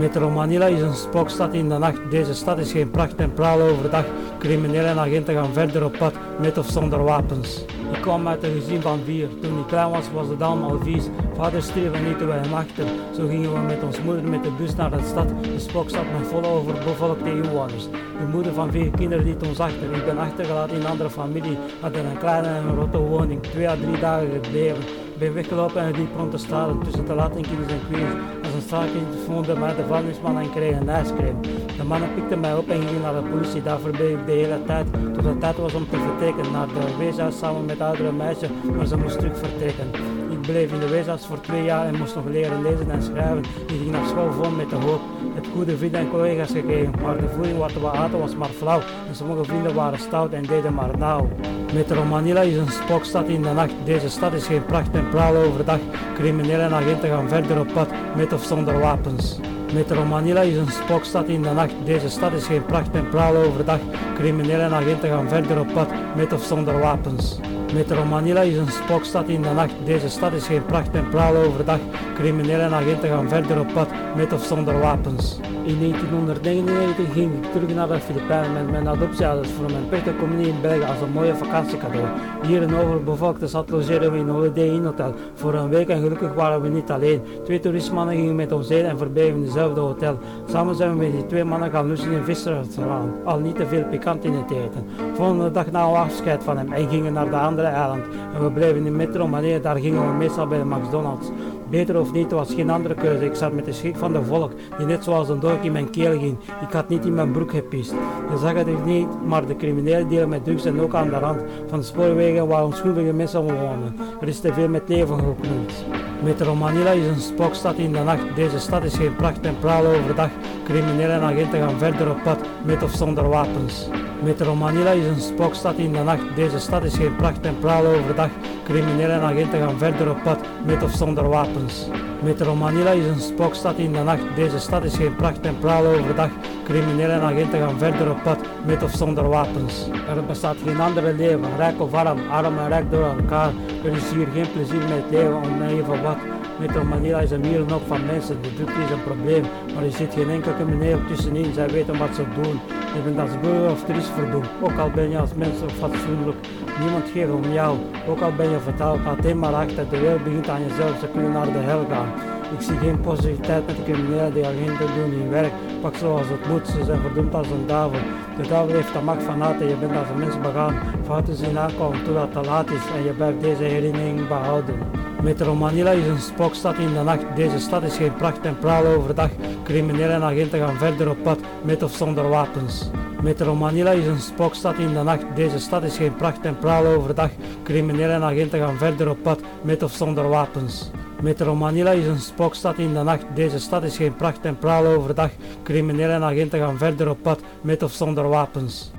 Metro Manila is een spookstad in de nacht. Deze stad is geen pracht en praal overdag. Criminelen en agenten gaan verder op pad, met of zonder wapens. Ik kwam uit een gezin van vier. Toen ik klein was, was het allemaal vies. Vader stierf en niet wij hem achter. Zo gingen we met ons moeder met de bus naar de stad. De spookstad met volle overbevolkte inwoners. De moeder van vier kinderen liet ons achter. Ik ben achtergelaten in een andere familie. Hadden een kleine en rotte woning. Twee à drie dagen gebleven. Ik ben weggelopen en liep rond de straten tussen de Latenkinders en Queens. Een straatkind vonden mij de vangisman en kreeg een ijscream. De mannen pikten mij op en gingen naar de politie. Daar verbleef ik de hele tijd. Tot het tijd was om te vertrekken naar de weeshuis samen met oudere meisje, maar ze moest terug vertrekken. Ik bleef in de weeshuis voor twee jaar en moest nog leren lezen en schrijven. Ik ging naar school vol met de hoop. Het goede vrienden en collega's gekregen, maar de voeding wat we aten was maar flauw. En sommige vrienden waren stout en deden maar nauw. Metro Manila is een spookstad in de nacht. Deze stad is geen pracht en praal overdag. Criminelen en agenten gaan verder op pad, met of zonder wapens. Metro Manila is een spookstad in de nacht. Deze stad is geen pracht en praal overdag. Criminelen en agenten gaan verder op pad, met of zonder wapens. Metro Manila is een spookstad in de nacht. Deze stad is geen pracht en praal overdag. Criminelen en agenten gaan verder op pad, met of zonder wapens. In 1999 ging ik terug naar de Filipijnen met mijn adoptieouders voor mijn communie in België als een mooie vakantiecadeau. Hier in overbevolkte stad logeerden we in Holiday Inn Hotel voor een week en gelukkig waren we niet alleen. Twee toeristmannen gingen met ons heen en verbleven in dezelfde hotel. Samen zijn we met die twee mannen gaan lussen in visrestaurant, al niet te veel pikant in het eten. Volgende dag na afscheid van hem en gingen naar de andere En we bleven in Metro Manila, daar gingen we meestal bij de McDonald's. Beter of niet, was geen andere keuze. Ik zat met de schrik van de volk, die net zoals een dolk in mijn keel ging. Ik had niet in mijn broek gepist. Je zag het er niet, maar de criminelen delen met drugs en ook aan de rand van de spoorwegen waar onschuldige mensen wonen. Er is te veel met leven geknoeid. Metro Manila is een spookstad in de nacht. Deze stad is geen pracht en praal overdag. Criminelen en agenten gaan verder op pad, met of zonder wapens. Metro Manila is een spookstad in de nacht. Deze stad is geen pracht en praal overdag. Criminelen en agenten gaan verder op pad, met of zonder wapens. Metro Manila is een spookstad in de nacht. Deze stad is geen pracht en praal overdag. Criminelen en agenten gaan verder op pad, met of zonder wapens. Er bestaat geen andere leven, rijk of arm, arm en rijk door elkaar. Er is hier geen plezier met leven om even wat. Metro Manila is een mierenhoop van mensen. De drukte is een probleem, maar er zit geen enkele crimineel tussenin. Zij weten wat ze doen. Je bent als burger of toerist verdoemd. Ook al ben je als mens fatsoenlijk. Niemand geeft om jou. Ook al ben je vertaald. Laat maar achter. De wereld begint aan jezelf. Ze kunnen naar de hel gaan. Ik zie geen positiviteit met de criminelen die agenten doen hun werk. Pak zoals het moet, ze zijn verdoemd als een duivel. De duivel heeft de macht van haat en je bent als een mens begaan. Fouten zien aankomen totdat het te laat is en je blijft deze herinnering behouden. Metro Manila is een spookstad in de nacht. Deze stad is geen pracht en praal overdag. Criminelen en agenten gaan verder op pad, met of zonder wapens. Metro Manila is een spookstad in de nacht. Deze stad is geen pracht en praal overdag. Criminelen en agenten gaan verder op pad, met of zonder wapens. Metro Manila is een spookstad in de nacht. Deze stad is geen pracht en praal overdag. Criminelen en agenten gaan verder op pad, met of zonder wapens.